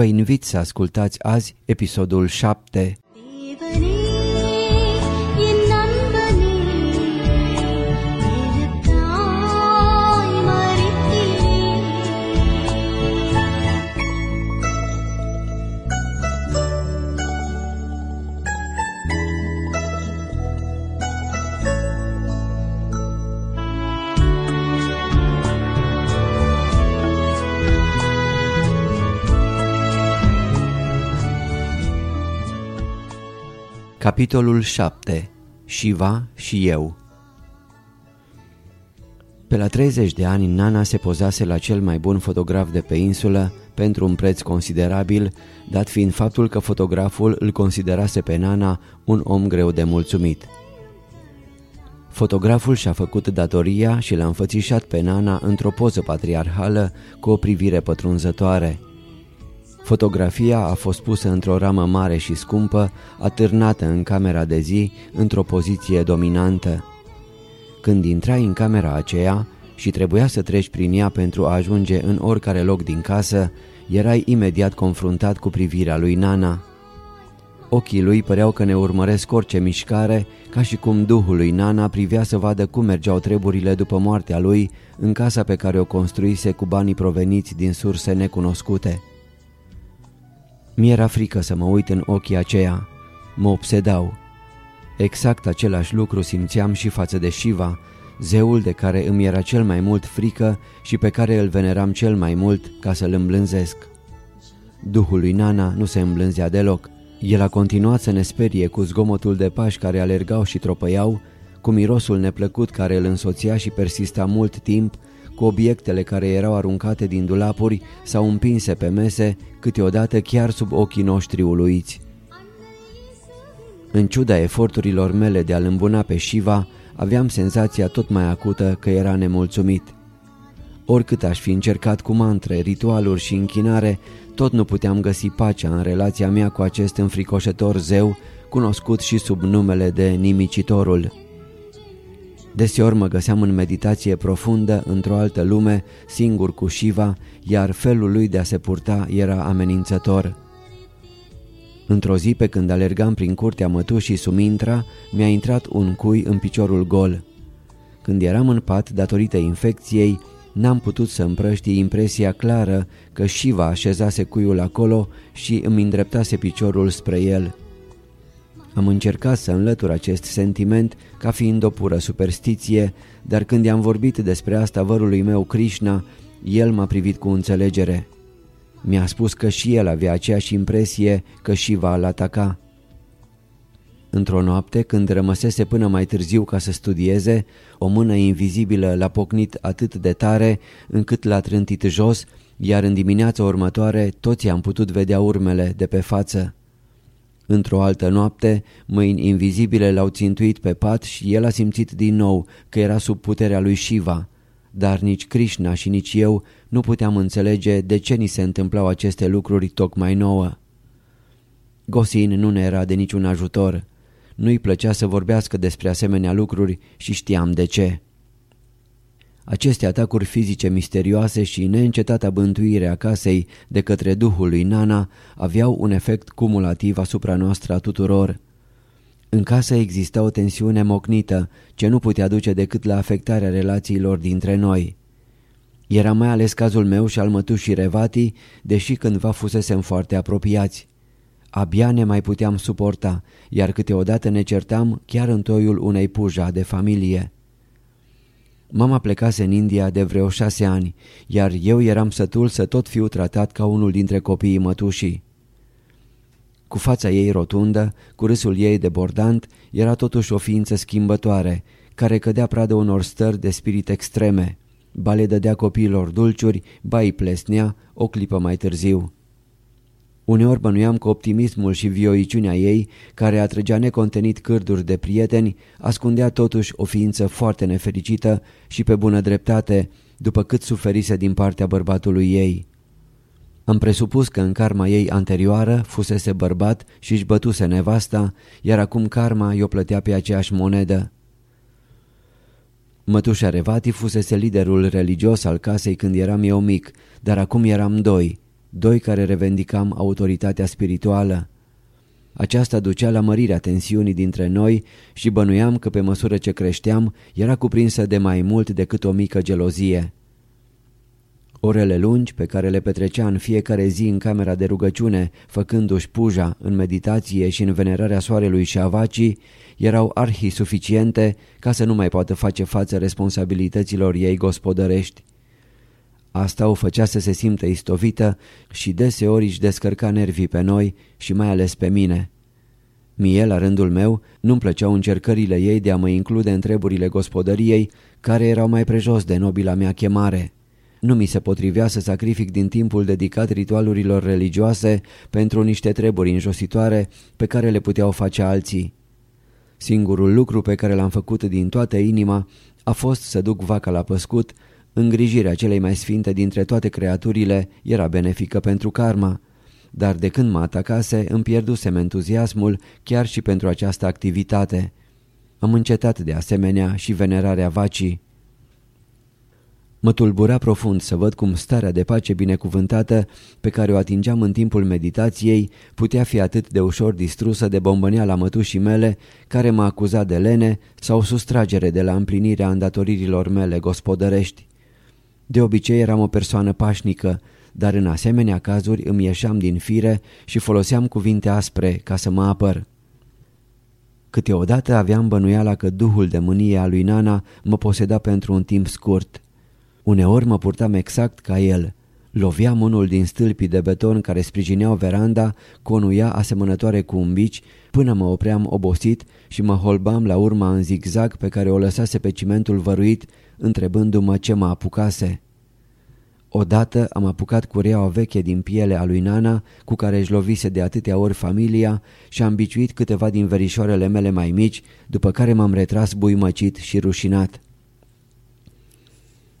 Vă invit să ascultați azi episodul 7 Capitolul 7. Shiva și eu Pe la 30 de ani, Nana se pozase la cel mai bun fotograf de pe insulă pentru un preț considerabil, dat fiind faptul că fotograful îl considerase pe Nana un om greu de mulțumit. Fotograful și-a făcut datoria și l-a înfățișat pe Nana într-o poză patriarhală cu o privire pătrunzătoare – Fotografia a fost pusă într-o ramă mare și scumpă, atârnată în camera de zi, într-o poziție dominantă. Când intrai în camera aceea și trebuia să treci prin ea pentru a ajunge în oricare loc din casă, erai imediat confruntat cu privirea lui Nana. Ochii lui păreau că ne urmăresc orice mișcare, ca și cum duhul lui Nana privea să vadă cum mergeau treburile după moartea lui în casa pe care o construise cu banii proveniți din surse necunoscute. Mi-era frică să mă uit în ochii aceia. Mă obsedau. Exact același lucru simțeam și față de Shiva, zeul de care îmi era cel mai mult frică și pe care îl veneram cel mai mult ca să-l îmblânzesc. Duhul lui Nana nu se îmblânzea deloc. El a continuat să ne sperie cu zgomotul de pași care alergau și tropăiau, cu mirosul neplăcut care îl însoțea și persista mult timp cu obiectele care erau aruncate din dulapuri sau împinse pe mese, câteodată chiar sub ochii noștri uluiți. În ciuda eforturilor mele de a-l îmbuna pe Shiva, aveam senzația tot mai acută că era nemulțumit. Oricât aș fi încercat cu mantre, ritualuri și închinare, tot nu puteam găsi pacea în relația mea cu acest înfricoșător zeu, cunoscut și sub numele de nimicitorul. Deseori mă găseam în meditație profundă, într-o altă lume, singur cu Shiva, iar felul lui de a se purta era amenințător. Într-o zi pe când alergam prin curtea mătușii Sumintra, mi-a intrat un cui în piciorul gol. Când eram în pat, datorită infecției, n-am putut să împrăști impresia clară că Shiva așezase cuiul acolo și îmi îndreptase piciorul spre el. Am încercat să înlătur acest sentiment ca fiind o pură superstiție, dar când i-am vorbit despre asta vărului meu Krishna, el m-a privit cu înțelegere. Mi-a spus că și el avea aceeași impresie că Shiva îl ataca. Într-o noapte, când rămăsese până mai târziu ca să studieze, o mână invizibilă l-a pocnit atât de tare încât l-a trântit jos, iar în dimineața următoare toți am putut vedea urmele de pe față. Într-o altă noapte, mâini invizibile l-au țintuit pe pat și el a simțit din nou că era sub puterea lui Shiva. dar nici Krishna și nici eu nu puteam înțelege de ce ni se întâmplau aceste lucruri tocmai nouă. Gosin nu ne era de niciun ajutor. Nu-i plăcea să vorbească despre asemenea lucruri și știam de ce. Aceste atacuri fizice misterioase și neîncetata bântuire a casei de către duhul lui Nana aveau un efect cumulativ asupra noastră a tuturor. În casă exista o tensiune mocnită ce nu putea duce decât la afectarea relațiilor dintre noi. Era mai ales cazul meu și al mătușii Revati, deși cândva fusesem foarte apropiați. Abia ne mai puteam suporta, iar câteodată ne certam chiar în toiul unei puja de familie. Mama plecase în India de vreo șase ani, iar eu eram sătul să tot fiu tratat ca unul dintre copiii mătușii. Cu fața ei rotundă, cu râsul ei de bordant, era totuși o ființă schimbătoare, care cădea pradă unor stări de spirit extreme. Ba le dădea copiilor dulciuri, ba îi plesnea o clipă mai târziu. Uneori bănuiam că optimismul și vioiciunea ei, care atrăgea necontenit cârduri de prieteni, ascundea totuși o ființă foarte nefericită și pe bună dreptate, după cât suferise din partea bărbatului ei. Am presupus că în karma ei anterioară fusese bărbat și își bătuse nevasta, iar acum karma i-o plătea pe aceeași monedă. Mătușa Revati fusese liderul religios al casei când eram eu mic, dar acum eram doi, doi care revendicam autoritatea spirituală. Aceasta ducea la mărirea tensiunii dintre noi și bănuiam că pe măsură ce creșteam era cuprinsă de mai mult decât o mică gelozie. Orele lungi pe care le petrecea în fiecare zi în camera de rugăciune, făcându-și puja în meditație și în venerarea soarelui și avacii, erau arhi suficiente ca să nu mai poată face față responsabilităților ei gospodărești. Asta o făcea să se simtă istovită și deseori își descărca nervii pe noi și mai ales pe mine. Mie, la rândul meu, nu-mi plăceau încercările ei de a mă include în treburile gospodăriei, care erau mai prejos de nobila mea chemare. Nu mi se potrivea să sacrific din timpul dedicat ritualurilor religioase pentru niște treburi înjositoare pe care le puteau face alții. Singurul lucru pe care l-am făcut din toată inima a fost să duc vaca la păscut Îngrijirea celei mai sfinte dintre toate creaturile era benefică pentru karma, dar de când mă atacase îmi pierdusem entuziasmul chiar și pentru această activitate. Am încetat de asemenea și venerarea vacii. Mă tulbura profund să văd cum starea de pace binecuvântată pe care o atingeam în timpul meditației putea fi atât de ușor distrusă de bombăneala mătușii mele care mă acuza de lene sau sustragere de la împlinirea îndatoririlor mele gospodărești. De obicei eram o persoană pașnică, dar în asemenea cazuri îmi ieșeam din fire și foloseam cuvinte aspre ca să mă apăr. Câteodată aveam bănuiala că duhul de mânie a lui Nana mă poseda pentru un timp scurt. Uneori mă purtam exact ca el. Loveam unul din stâlpii de beton care sprijineau veranda cu o nuia asemănătoare cu un bici până mă opream obosit și mă holbam la urma în zigzag pe care o lăsase pe cimentul văruit întrebându-mă ce mă apucase. Odată am apucat cureaua veche din piele a lui Nana, cu care își lovise de atâtea ori familia și am biciuit câteva din verișoarele mele mai mici, după care m-am retras buimăcit și rușinat.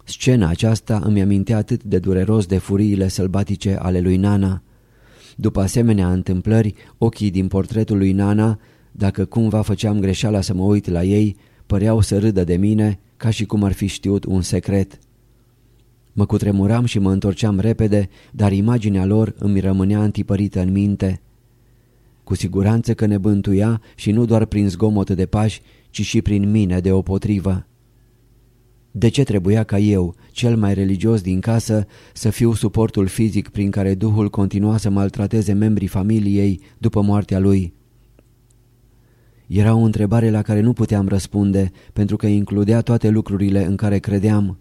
Scena aceasta îmi amintea atât de dureros de furiile sălbatice ale lui Nana. După asemenea întâmplări, ochii din portretul lui Nana, dacă cumva făceam greșeala să mă uit la ei, păreau să râdă de mine ca și cum ar fi știut un secret. Mă cutremuram și mă întorceam repede, dar imaginea lor îmi rămânea antipărită în minte. Cu siguranță că ne bântuia și nu doar prin zgomot de pași, ci și prin mine de potrivă. De ce trebuia ca eu, cel mai religios din casă, să fiu suportul fizic prin care Duhul continua să maltrateze membrii familiei după moartea lui? Era o întrebare la care nu puteam răspunde, pentru că includea toate lucrurile în care credeam.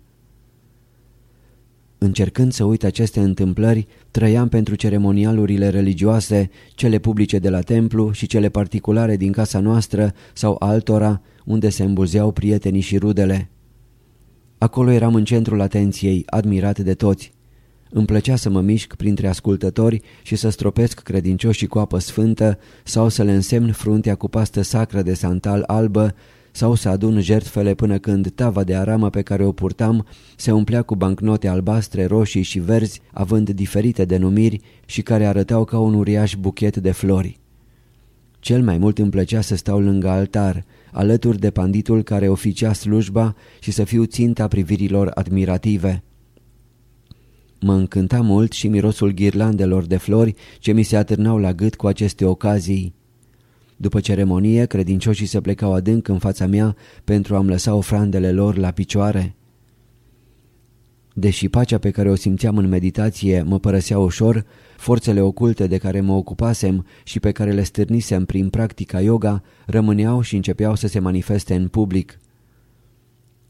Încercând să uit aceste întâmplări, trăiam pentru ceremonialurile religioase, cele publice de la templu și cele particulare din casa noastră sau altora, unde se îmbulzeau prietenii și rudele. Acolo eram în centrul atenției, admirat de toți. Îmi plăcea să mă mișc printre ascultători și să stropesc credincioșii cu apă sfântă sau să le însemn fruntea cu pastă sacră de santal albă sau să adun jertfele până când tava de aramă pe care o purtam se umplea cu bancnote albastre, roșii și verzi, având diferite denumiri și care arătau ca un uriaș buchet de flori. Cel mai mult îmi plăcea să stau lângă altar, alături de panditul care oficia slujba și să fiu ținta privirilor admirative. Mă încânta mult și mirosul ghirlandelor de flori ce mi se atârnau la gât cu aceste ocazii. După ceremonie, credincioșii se plecau adânc în fața mea pentru a-mi lăsa ofrandele lor la picioare. Deși pacea pe care o simțeam în meditație mă părăsea ușor, forțele oculte de care mă ocupasem și pe care le stârnisem prin practica yoga rămâneau și începeau să se manifeste în public.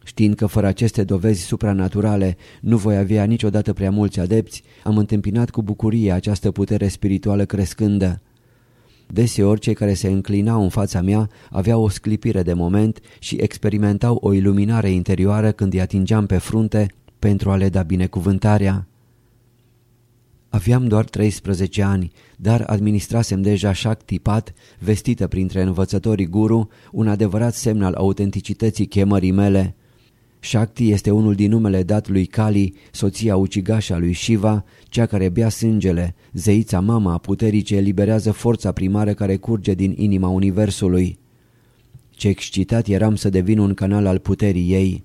Știind că fără aceste dovezi supranaturale nu voi avea niciodată prea mulți adepți, am întâmpinat cu bucurie această putere spirituală crescândă. Deseori cei care se înclinau în fața mea aveau o sclipire de moment și experimentau o iluminare interioară când îi atingeam pe frunte pentru a le da binecuvântarea. Aveam doar 13 ani, dar administrasem deja Shakti Pat, vestită printre învățătorii guru, un adevărat semn al autenticității chemării mele. Shakti este unul din numele dat lui Kali, soția ucigașa lui Shiva, cea care bea sângele, zeița mama a puterii ce eliberează forța primară care curge din inima universului. Ce excitat eram să devin un canal al puterii ei.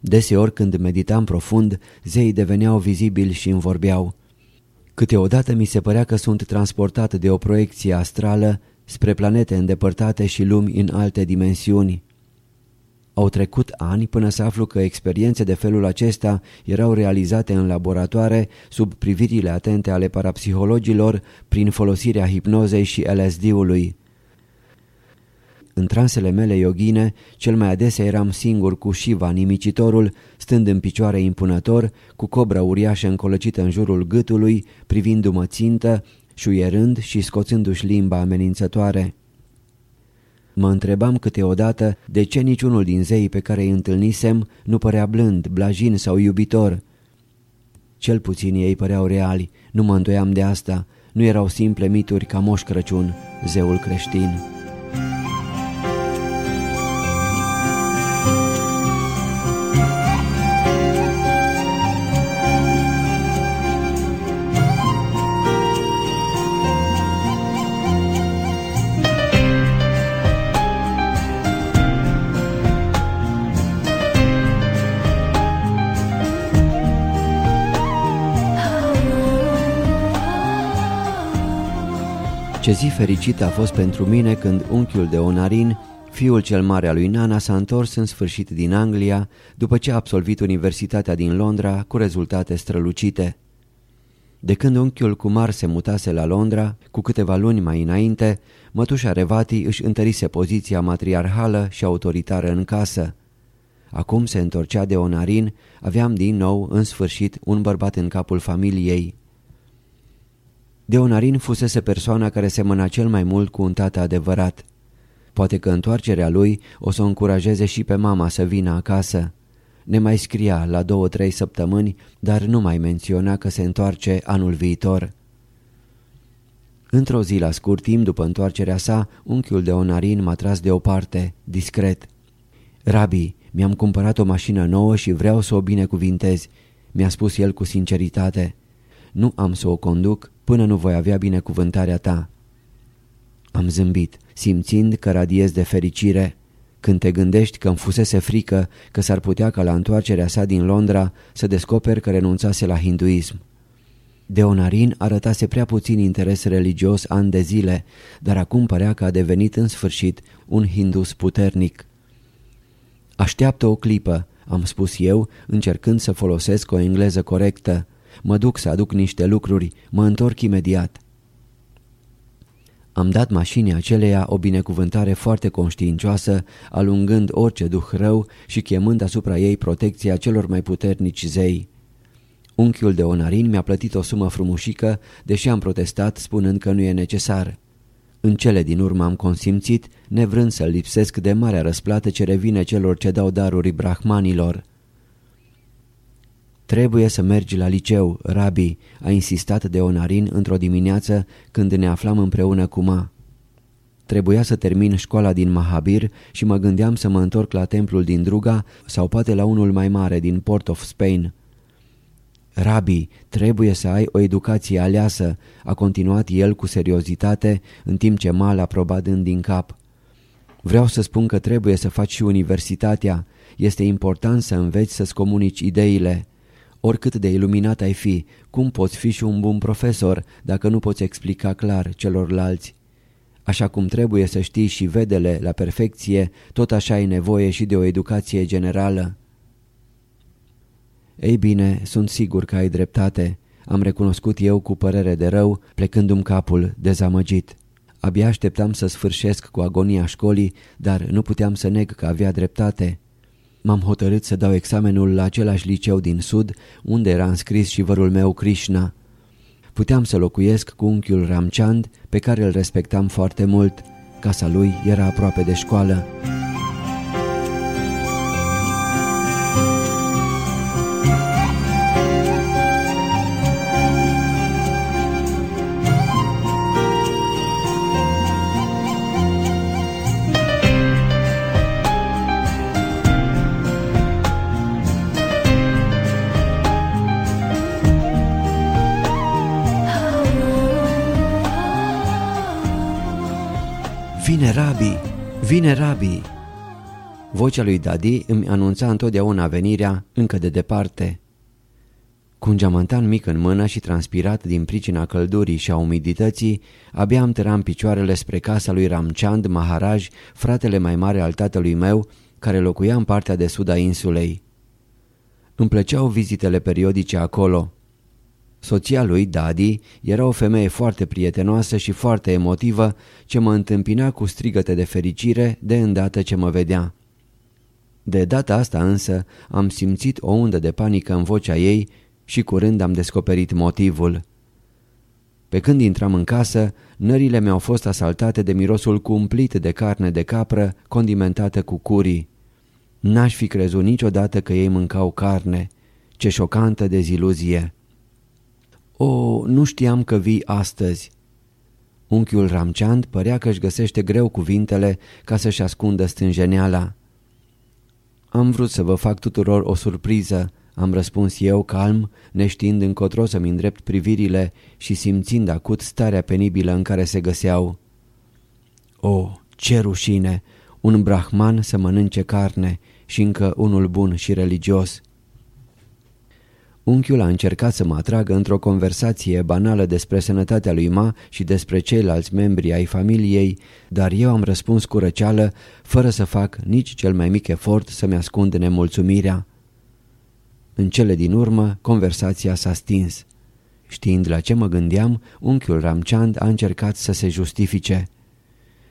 Deseori când meditam profund, zeii deveneau vizibili și îmi vorbeau. Câteodată mi se părea că sunt transportat de o proiecție astrală spre planete îndepărtate și lumi în alte dimensiuni. Au trecut ani până să aflu că experiențe de felul acesta erau realizate în laboratoare sub privirile atente ale parapsihologilor prin folosirea hipnozei și LSD-ului. În transele mele yogine, cel mai adesea eram singur cu Shiva, nimicitorul, stând în picioare impunător, cu cobra uriașă încolăcită în jurul gâtului, privindu-mă țintă, șuierând și scoțându-și limba amenințătoare. Mă întrebam câteodată de ce niciunul din zeii pe care îi întâlnisem nu părea blând, blajin sau iubitor. Cel puțin ei păreau reali, nu mă îndoiam de asta, nu erau simple mituri ca Moș Crăciun, zeul creștin. Ce zi fericită a fost pentru mine când unchiul de Onarin, fiul cel mare al lui Nana, s-a întors în sfârșit din Anglia după ce a absolvit Universitatea din Londra cu rezultate strălucite. De când unchiul Kumar se mutase la Londra, cu câteva luni mai înainte, mătușa Revati își întărise poziția matriarhală și autoritară în casă. Acum se întorcea de Onarin, aveam din nou, în sfârșit, un bărbat în capul familiei. Deonarin fusese persoana care semăna cel mai mult cu un tată adevărat. Poate că întoarcerea lui o să o încurajeze și pe mama să vină acasă. Ne mai scria la două-trei săptămâni, dar nu mai menționa că se întoarce anul viitor. Într-o zi la scurt timp după întoarcerea sa, unchiul de Onarin m-a tras deoparte, discret. Rabi, mi-am cumpărat o mașină nouă și vreau să o binecuvintez, mi-a spus el cu sinceritate. Nu am să o conduc până nu voi avea binecuvântarea ta. Am zâmbit, simțind că radiez de fericire. Când te gândești că îmi fusese frică că s-ar putea ca la întoarcerea sa din Londra să descoperi că renunțase la hinduism. Deonarin arătase prea puțin interes religios ani de zile, dar acum părea că a devenit în sfârșit un hindus puternic. Așteaptă o clipă, am spus eu, încercând să folosesc o engleză corectă. Mă duc să aduc niște lucruri, mă întorc imediat. Am dat mașinii aceleia o binecuvântare foarte conștiincioasă, alungând orice duh rău și chemând asupra ei protecția celor mai puternici zei. Unchiul de onarin mi-a plătit o sumă frumușică, deși am protestat spunând că nu e necesar. În cele din urmă am consimțit, nevrând să-l lipsesc de marea răsplată ce revine celor ce dau daruri brahmanilor. Trebuie să mergi la liceu, Rabi, a insistat de Onarin într-o dimineață când ne aflam împreună cu Ma. Trebuia să termin școala din Mahabir și mă gândeam să mă întorc la templul din Druga sau poate la unul mai mare din Port of Spain. Rabi, trebuie să ai o educație aleasă, a continuat el cu seriozitate în timp ce mal aproba dând din cap. Vreau să spun că trebuie să faci și universitatea. Este important să înveți să-ți comunici ideile. Oricât de iluminat ai fi, cum poți fi și un bun profesor dacă nu poți explica clar celorlalți? Așa cum trebuie să știi și vedele la perfecție, tot așa ai nevoie și de o educație generală. Ei bine, sunt sigur că ai dreptate, am recunoscut eu cu părere de rău, plecându-mi capul dezamăgit. Abia așteptam să sfârșesc cu agonia școlii, dar nu puteam să neg că avea dreptate. M-am hotărât să dau examenul la același liceu din sud, unde era înscris și vărul meu Krishna. Puteam să locuiesc cu unchiul Ramchand, pe care îl respectam foarte mult. Casa lui era aproape de școală. Vine Rabi! Vocea lui Dadi îmi anunța întotdeauna venirea încă de departe. Cu un geamantan mic în mână și transpirat din pricina căldurii și a umidității, abia am tăram picioarele spre casa lui Ramchand Maharaj, fratele mai mare al tatălui meu, care locuia în partea de sud a insulei. Îmi plăceau vizitele periodice acolo. Soția lui, Dadi, era o femeie foarte prietenoasă și foarte emotivă ce mă întâmpina cu strigăte de fericire de îndată ce mă vedea. De data asta însă am simțit o undă de panică în vocea ei și curând am descoperit motivul. Pe când intram în casă, nările mi-au fost asaltate de mirosul cumplit de carne de capră condimentată cu curii. N-aș fi crezut niciodată că ei mâncau carne. Ce șocantă deziluzie! O, nu știam că vii astăzi." Unchiul Ramceand părea că își găsește greu cuvintele ca să-și ascundă stânjeneala. Am vrut să vă fac tuturor o surpriză," am răspuns eu calm, neștiind încotro să-mi îndrept privirile și simțind acut starea penibilă în care se găseau. O, ce rușine! Un brahman să mănânce carne și încă unul bun și religios!" Unchiul a încercat să mă atragă într-o conversație banală despre sănătatea lui Ma și despre ceilalți membri ai familiei, dar eu am răspuns cu răceală, fără să fac nici cel mai mic efort să-mi ascund nemulțumirea. În cele din urmă, conversația s-a stins. Știind la ce mă gândeam, unchiul Ramchand a încercat să se justifice.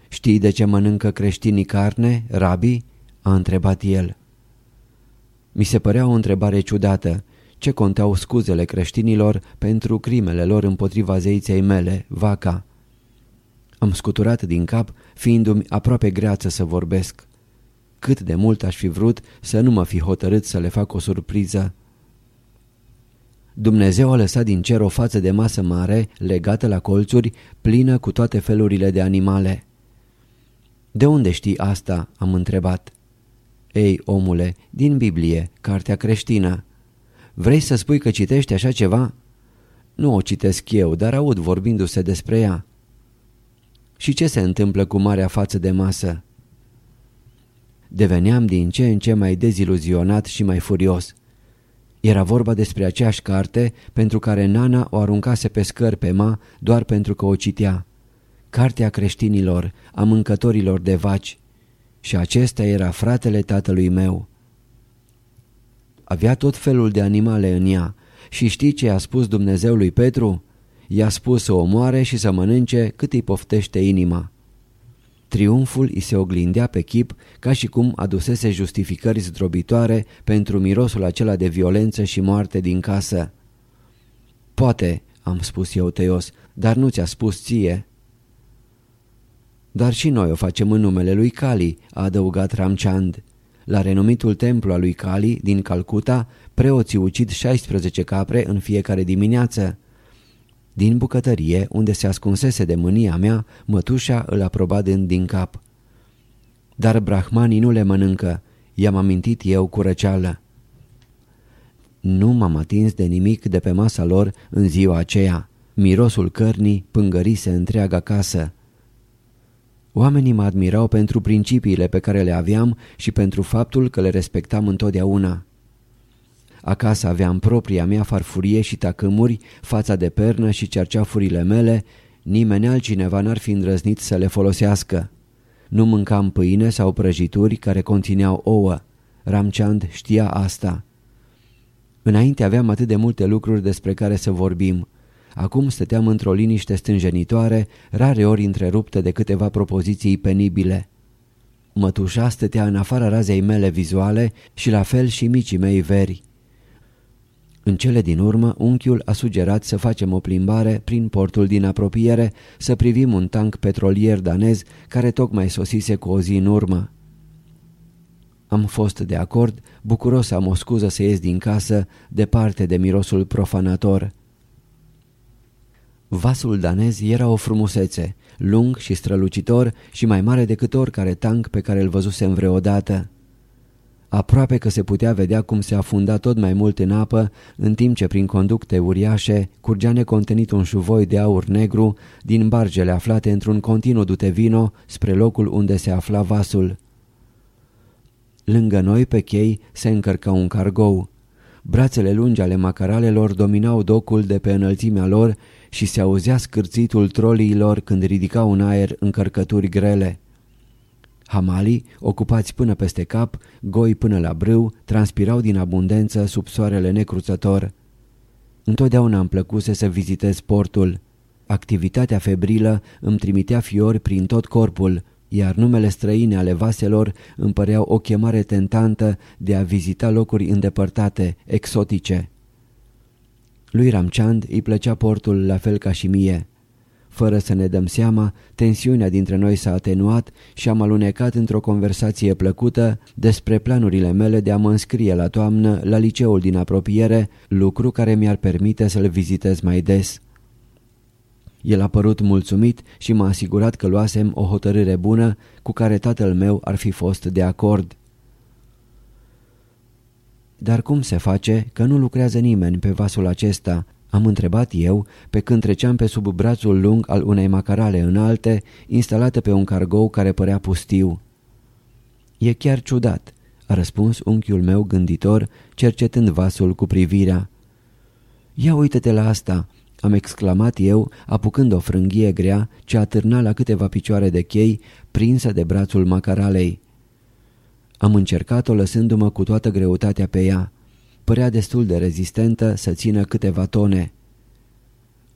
Știi de ce mănâncă creștinii carne, rabi?" a întrebat el. Mi se părea o întrebare ciudată ce conteau scuzele creștinilor pentru crimele lor împotriva zeiței mele, vaca. Am scuturat din cap, fiindu-mi aproape greață să vorbesc. Cât de mult aș fi vrut să nu mă fi hotărât să le fac o surpriză. Dumnezeu a lăsat din cer o față de masă mare, legată la colțuri, plină cu toate felurile de animale. De unde știi asta?" am întrebat. Ei, omule, din Biblie, cartea creștină." Vrei să spui că citești așa ceva? Nu o citesc eu, dar aud vorbindu-se despre ea. Și ce se întâmplă cu marea față de masă? Deveneam din ce în ce mai deziluzionat și mai furios. Era vorba despre aceeași carte pentru care Nana o aruncase pe scări pe ma doar pentru că o citea. Cartea creștinilor, a mâncătorilor de vaci. Și acesta era fratele tatălui meu. Avea tot felul de animale în ea și știi ce a spus Dumnezeu lui Petru? I-a spus să o moare și să mănânce cât îi poftește inima. Triumful îi se oglindea pe chip ca și cum adusese justificări zdrobitoare pentru mirosul acela de violență și moarte din casă. Poate, am spus eu tăios, dar nu ți-a spus ție. Dar și noi o facem în numele lui Cali, a adăugat Ramchand. La renumitul templu al lui Kali din Calcuta, preoții ucid 16 capre în fiecare dimineață. Din bucătărie, unde se ascunsese de mânia mea, mătușa îl aproba dând din cap. Dar brahmanii nu le mănâncă, i-am amintit eu cu răceală. Nu m-am atins de nimic de pe masa lor în ziua aceea. Mirosul cărnii pângărise întreaga casă. Oamenii mă admirau pentru principiile pe care le aveam și pentru faptul că le respectam întotdeauna. Acasă aveam propria mea farfurie și tacâmuri, fața de pernă și cerceafurile mele, nimeni altcineva n-ar fi îndrăznit să le folosească. Nu mâncam pâine sau prăjituri care conțineau ouă. Ramchand știa asta. Înainte aveam atât de multe lucruri despre care să vorbim. Acum stăteam într-o liniște stânjenitoare, rare ori întreruptă de câteva propoziții penibile. Mătușa stătea în afara razei mele vizuale și la fel și micii mei veri. În cele din urmă, unchiul a sugerat să facem o plimbare prin portul din apropiere, să privim un tank petrolier danez care tocmai sosise cu o zi în urmă. Am fost de acord, bucuros să am o scuză să ies din casă, departe de mirosul profanator. Vasul danez era o frumusețe, lung și strălucitor și mai mare decât oricare tank pe care îl văzusem vreodată. Aproape că se putea vedea cum se afunda tot mai mult în apă, în timp ce prin conducte uriașe curgea necontenit un șuvoi de aur negru din bargele aflate într-un continuu dute vino spre locul unde se afla vasul. Lângă noi, pe chei, se încărca un cargou. Brațele lungi ale macaralelor dominau docul de pe înălțimea lor și se auzea scârțitul troliilor când ridicau în aer încărcături grele. Hamalii, ocupați până peste cap, goi până la brâu, transpirau din abundență sub soarele necruțător. Întotdeauna îmi plăcuse să vizitez portul. Activitatea febrilă îmi trimitea fiori prin tot corpul, iar numele străine ale vaselor îmi păreau o chemare tentantă de a vizita locuri îndepărtate, exotice. Lui Ramchand îi plăcea portul la fel ca și mie. Fără să ne dăm seama, tensiunea dintre noi s-a atenuat și am alunecat într-o conversație plăcută despre planurile mele de a mă înscrie la toamnă la liceul din apropiere, lucru care mi-ar permite să-l vizitez mai des. El a părut mulțumit și m-a asigurat că luasem o hotărâre bună cu care tatăl meu ar fi fost de acord. Dar cum se face că nu lucrează nimeni pe vasul acesta? Am întrebat eu pe când treceam pe sub brațul lung al unei macarale înalte, instalată pe un cargou care părea pustiu. E chiar ciudat, a răspuns unchiul meu gânditor, cercetând vasul cu privirea. Ia uite-te la asta, am exclamat eu, apucând o frânghie grea ce atârna la câteva picioare de chei, prinsă de brațul macaralei. Am încercat-o lăsându-mă cu toată greutatea pe ea. Părea destul de rezistentă să țină câteva tone.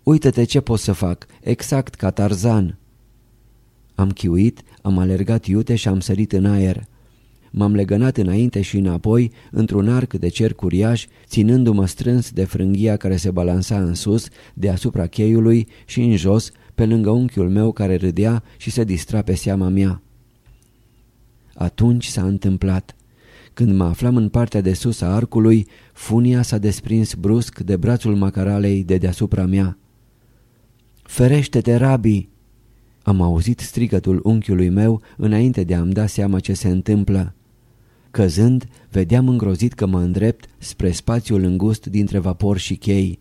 Uită-te ce pot să fac, exact ca Tarzan. Am chiuit, am alergat iute și am sărit în aer. M-am legănat înainte și înapoi într-un arc de cer curiaș, ținându-mă strâns de frânghia care se balansa în sus, deasupra cheiului și în jos, pe lângă unchiul meu care râdea și se distra pe seama mea. Atunci s-a întâmplat. Când mă aflam în partea de sus a arcului, funia s-a desprins brusc de brațul macaralei de deasupra mea. Ferește-te, Rabi!" Am auzit strigătul unchiului meu înainte de a-mi da seama ce se întâmplă. Căzând, vedeam îngrozit că mă îndrept spre spațiul îngust dintre vapor și chei.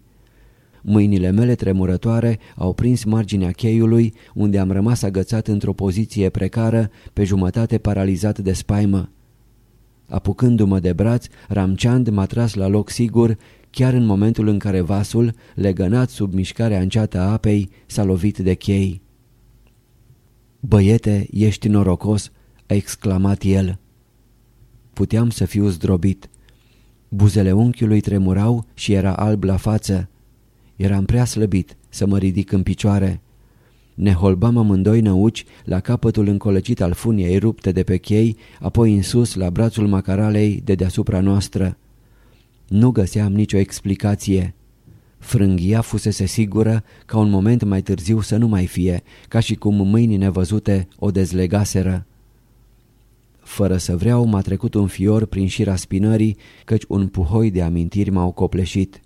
Mâinile mele tremurătoare au prins marginea cheiului, unde am rămas agățat într-o poziție precară, pe jumătate paralizat de spaimă. Apucându-mă de braț, Ramchand m-a tras la loc sigur, chiar în momentul în care vasul, legănat sub mișcarea înceată a apei, s-a lovit de chei. Băiete, ești norocos!" a exclamat el. Puteam să fiu zdrobit. Buzele unchiului tremurau și era alb la față. Eram prea slăbit să mă ridic în picioare. Ne holbam amândoi năuci la capătul încolăcit al funiei rupte de pe chei, apoi în sus la brațul macaralei de deasupra noastră. Nu găseam nicio explicație. Frânghia fusese sigură ca un moment mai târziu să nu mai fie, ca și cum mâinii nevăzute o dezlegaseră. Fără să vreau, m-a trecut un fior prin șira spinării, căci un puhoi de amintiri m-au copleșit.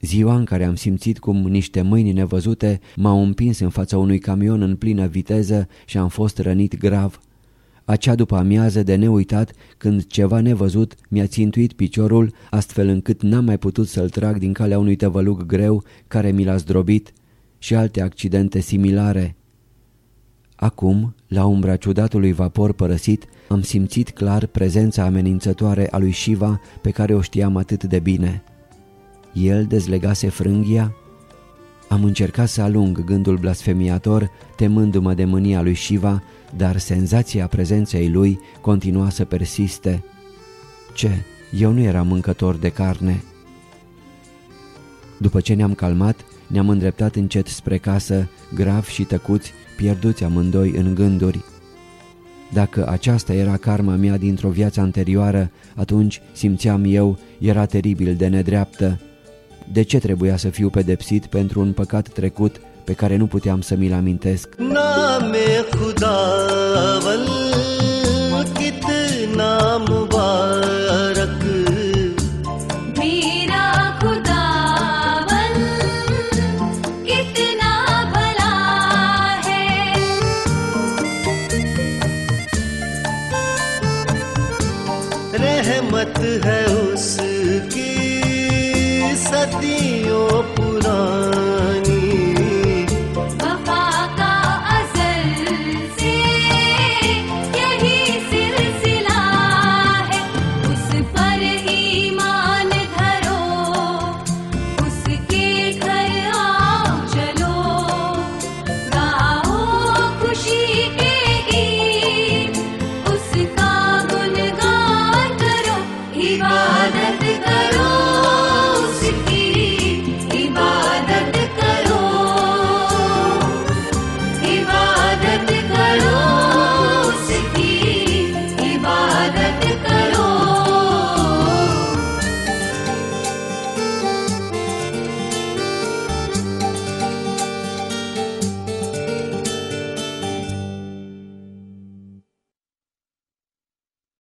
Ziua în care am simțit cum niște mâini nevăzute m-au împins în fața unui camion în plină viteză și am fost rănit grav. Acea după amiază de neuitat când ceva nevăzut mi-a țintuit piciorul astfel încât n-am mai putut să-l trag din calea unui tăvălug greu care mi l-a zdrobit și alte accidente similare. Acum, la umbra ciudatului vapor părăsit, am simțit clar prezența amenințătoare a lui Shiva pe care o știam atât de bine. El dezlegase frânghia? Am încercat să alung gândul blasfemiator, temându-mă de mânia lui Shiva, dar senzația prezenței lui continua să persiste. Ce? Eu nu eram mâncător de carne. După ce ne-am calmat, ne-am îndreptat încet spre casă, grav și tăcuți, pierduți amândoi în gânduri. Dacă aceasta era karma mea dintr-o viață anterioară, atunci, simțeam eu, era teribil de nedreaptă de ce trebuia să fiu pedepsit pentru un păcat trecut pe care nu puteam să mi-l amintesc. Name